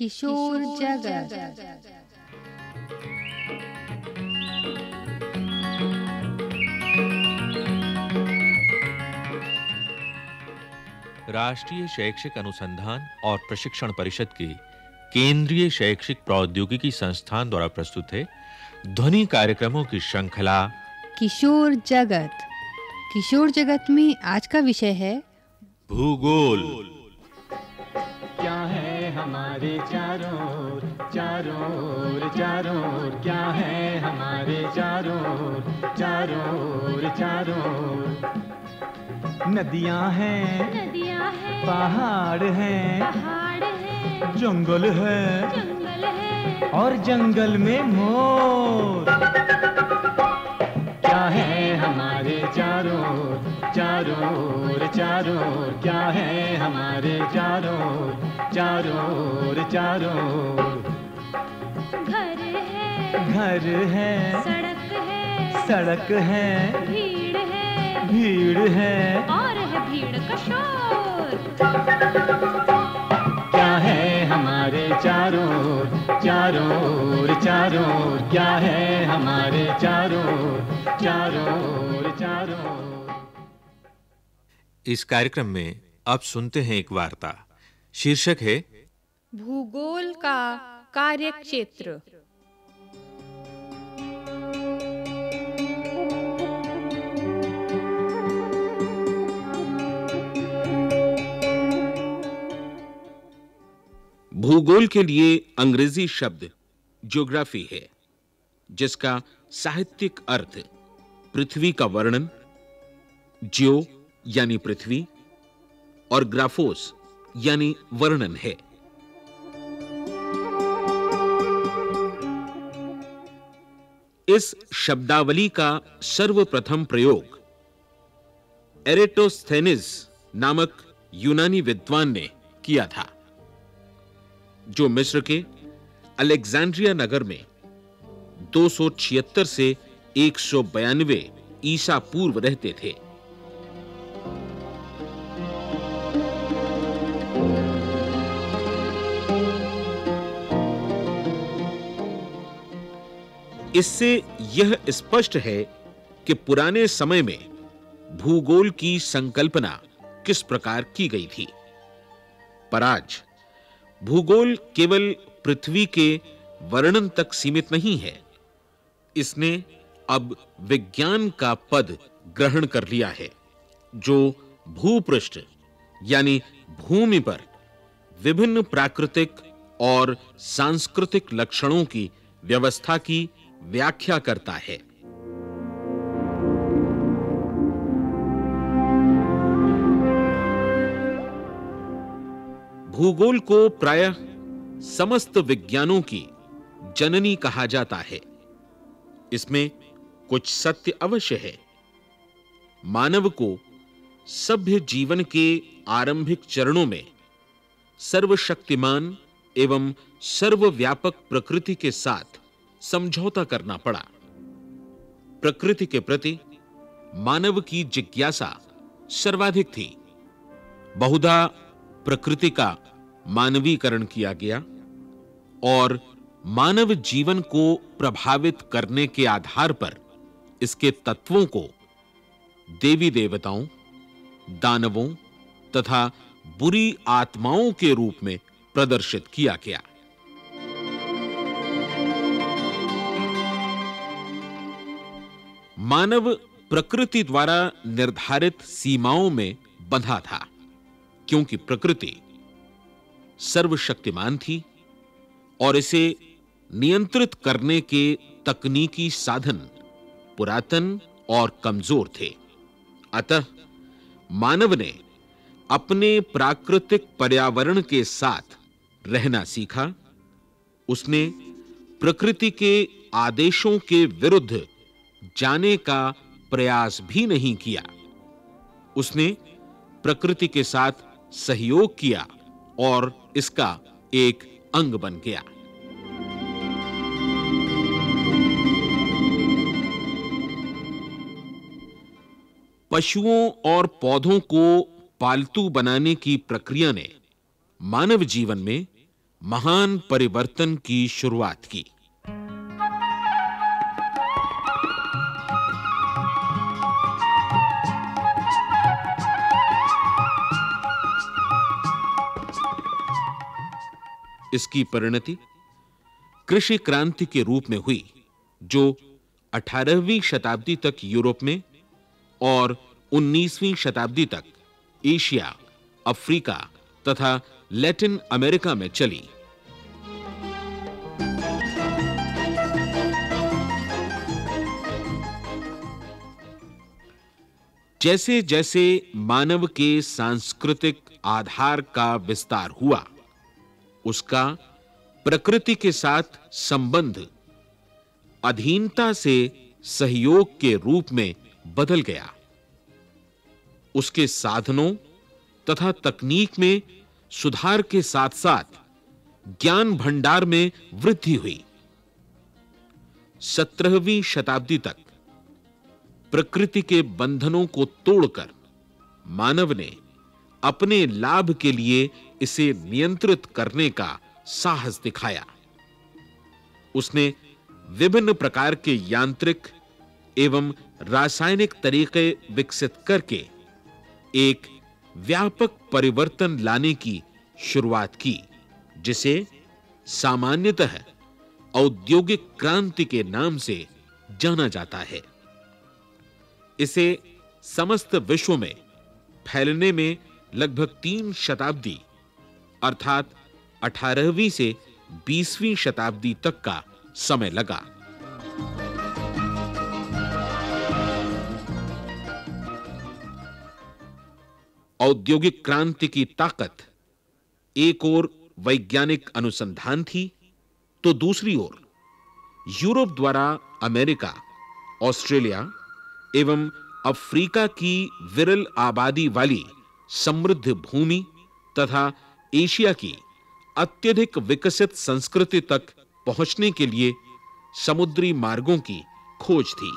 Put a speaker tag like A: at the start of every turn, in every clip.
A: किशोर जगत राष्ट्रीय शैक्षिक अनुसंधान और प्रशिक्षण परिषद के केंद्रीय शैक्षिक प्रौद्योगिकी संस्थान द्वारा प्रस्तुत है ध्वनि कार्यक्रमों की श्रृंखला किशोर जगत किशोर जगत में आज का विषय है भूगोल हमारे चारों चारों चारों क्या है हमारे चारों
B: चारों चारों नदियां हैं
A: नदियां हैं पहाड़ हैं पहाड़ हैं जंगल है जंगल है और जंगल में मोर क्या है हमारे चारों चारों चारों क्या है हमारे चारों चारों चारों घर है घर है सड़क है सड़क है भीड़ है भीड़ है और है भीड़ का शोर क्या है हमारे चारों चारों चारों क्या है हमारे चारों इस कार्यक्रम में आप सुनते हैं एक वार्ता शीर्षक है भूगोल का कार्यक्षेत्र
B: भूगोल के लिए अंग्रेजी शब्द ज्योग्राफी है जिसका साहित्यिक अर्थ पृथ्वी का वर्णन जियो यानी पृथ्वी और ग्राफोस यानी वर्णन है इस शब्दावली का सर्वप्रथम प्रयोग एरेटोस्थेनिस नामक यूनानी विद्वान ने किया था जो मिस्र के अलेक्जेंड्रिया नगर में 276 से एक सौ बयानवे ईसा पूर्व रहते थे इससे यह स्पष्ट है कि पुराने समय में भूगोल की संकल्पना किस प्रकार की गई थी पर आज भूगोल केवल पृथ्वी के वर्णन तक सीमित नहीं है इसने अब विज्ञान का पद ग्रहण कर लिया है जो भूपृष्ठ यानी भूमि पर विभिन्न प्राकृतिक और सांस्कृतिक लक्षणों की व्यवस्था की व्याख्या करता है भूगोल को प्रायः समस्त विज्ञानों की जननी कहा जाता है इसमें कुछ सत्य अवश्य है मानव को सभ्य जीवन के आरंभिक चरणों में सर्वशक्तिमान एवं सर्वव्यापक प्रकृति के साथ समझौता करना पड़ा प्रकृति के प्रति मानव की जिज्ञासा सर्वाधिक थी बहुधा प्रकृति का मानवीकरण किया गया और मानव जीवन को प्रभावित करने के आधार पर इसके तत्वों को देवी देवताओं दानवों तथा बुरी आत्माओं के रूप में प्रदर्शित किया गया मानव प्रकृति द्वारा निर्धारित सीमाओं में बंधा था क्योंकि प्रकृति सर्वशक्तिमान थी और इसे नियंत्रित करने के तकनीकी साधन पुरातन और कमजोर थे अतः मानव ने अपने प्राकृतिक पर्यावरण के साथ रहना सीखा उसने प्रकृति के आदेशों के विरुद्ध जाने का प्रयास भी नहीं किया उसने प्रकृति के साथ सहयोग किया और इसका एक अंग बन गया पशुओं और पौधों को पालतू बनाने की प्रक्रिया ने मानव जीवन में महान परिवर्तन की शुरुआत की इसकी परिणति कृषि क्रांति के रूप में हुई जो 18वीं शताब्दी तक यूरोप में और 19वीं शताब्दी तक एशिया अफ्रीका तथा लैटिन अमेरिका में चली जैसे-जैसे मानव के सांस्कृतिक आधार का विस्तार हुआ उसका प्रकृति के साथ संबंध अधीनता से सहयोग के रूप में बदल गया उसके साधनों तथा तकनीक में सुधार के साथ-साथ ज्ञान भंडार में वृद्धि हुई 17वीं शताब्दी तक प्रकृति के बंधनों को तोड़कर मानव ने अपने लाभ के लिए इसे नियंत्रित करने का साहस दिखाया उसने विभिन्न प्रकार के यांत्रिक एवं रासायनिक तरीके विकसित करके एक व्यापक परिवर्तन लाने की शुरुआत की जिसे सामान्यतः औद्योगिक क्रांति के नाम से जाना जाता है इसे समस्त विश्व में फैलने में लगभग तीन शताब्दी अर्थात 18वीं से 20वीं शताब्दी तक का समय लगा औद्योगिक क्रांति की ताकत एक ओर वैज्ञानिक अनुसंधान थी तो दूसरी ओर यूरोप द्वारा अमेरिका ऑस्ट्रेलिया एवं अफ्रीका की विरल आबादी वाली समृद्ध भूमि तथा एशिया की अत्यधिक विकसित संस्कृति तक पहुंचने के लिए समुद्री मार्गों की खोज थी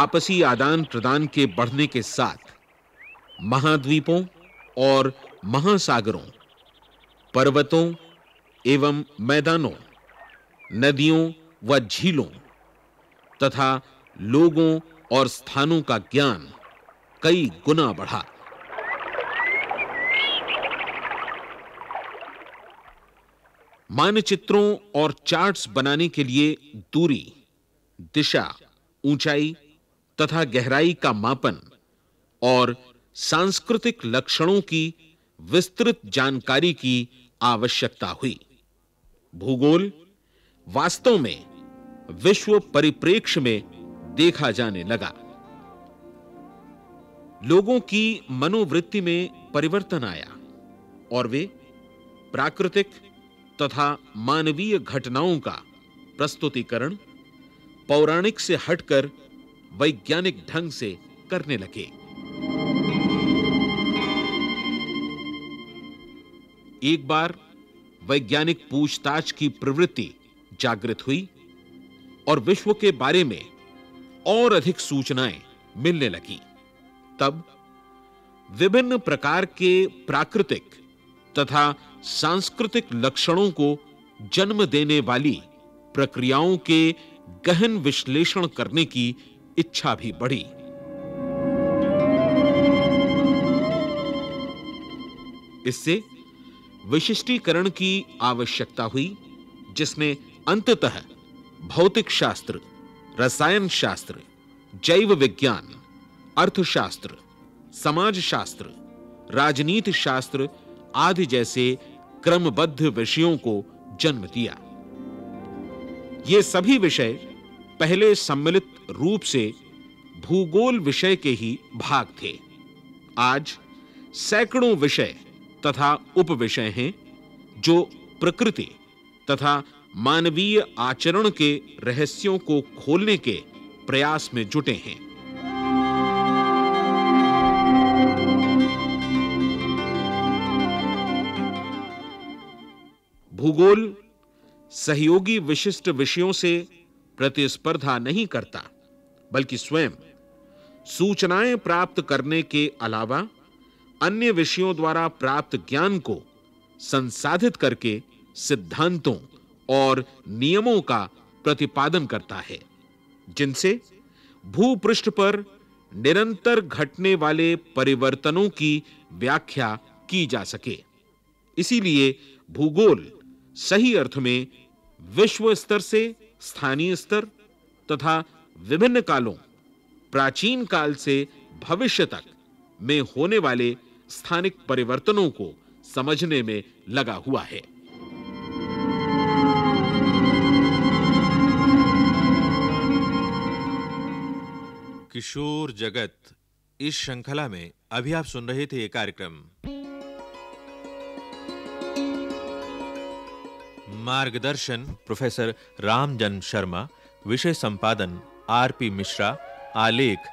B: आपसी आदान प्रदान के बढ़ने के साथ महाद्वीपों और महासागरों पर्वतों एवं मैदानों नदियों व झीलों तथा लोगों और स्थानों का ज्ञान कई गुना बढ़ा मानचित्रों और चार्ट्स बनाने के लिए दूरी दिशा ऊंचाई तथा गहराई का मापन और सांस्कृतिक लक्षणों की विस्तृत जानकारी की आवश्यकता हुई भूगोल वास्तव में विश्व परिप्रेक्ष्य में देखा जाने लगा लोगों की मनोवृत्ति में परिवर्तन आया और वे प्राकृतिक तथा मानवीय घटनाओं का प्रस्तुतिकरण पौराणिक से हटकर वैज्ञानिक ढंग से करने लगे एक बार वैज्ञानिक पूछताछ की प्रवृत्ति जागृत हुई और विश्व के बारे में और अधिक सूचनाएं मिलने लगी तब विभिन्न प्रकार के प्राकृतिक तथा सांस्कृतिक लक्षणों को जन्म देने वाली प्रक्रियाओं के गहन विश्लेषण करने की इच्छा भी बढ़ी इससे विशिष्टीकरण की आवश्यकता हुई जिसमें अंततः भौतिक शास्त्र रसायन शास्त्र जैव विज्ञान अर्थशास्त्र समाज शास्त्र राजनीति शास्त्र आदि जैसे क्रमबद्ध विषयों को जन्म दिया ये सभी विषय पहले सम्मिलित रूप से भूगोल विषय के ही भाग थे आज सैकड़ों विषय तथा उपविषय हैं जो प्रकृति तथा मानवीय आचरण के रहस्यों को खोलने के प्रयास में जुटे हैं भूगोल सहयोगी विशिष्ट विषयों से प्रतिस्पर्धा नहीं करता बल्कि स्वयं सूचनाएं प्राप्त करने के अलावा अन्य विषयों द्वारा प्राप्त ज्ञान को संसाधित करके सिद्धांतों और नियमों का प्रतिपादन करता है जिनसे भूपृष्ठ पर निरंतर घटने वाले परिवर्तनों की व्याख्या की जा सके इसीलिए भूगोल सही अर्थ में विश्व स्तर से स्थानीय स्तर तथा विभिन्न कालों प्राचीन काल से भविष्य तक में होने वाले स्थानिक परिवर्तनों को समझने में लगा हुआ है
A: किशोर जगत इस श्रृंखला में अभी आप सुन रहे थे यह कार्यक्रम मार्गदर्शन प्रोफेसर रामजन शर्मा विषय संपादन आर पी मिश्रा आलेख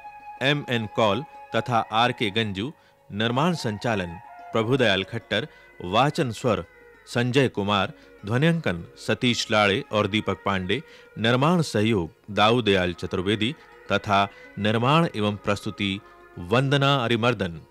A: एम एन कॉल तथा आर के गंजू निर्माण संचालन प्रभुदयाल खट्टर वाचन स्वर संजय कुमार ध्वनिंकन सतीश लाड़े और दीपक पांडे निर्माण सहयोग दाऊदयाल चतुर्वेदी तथा निर्माण एवं प्रस्तुति वंदना अरिमर्दन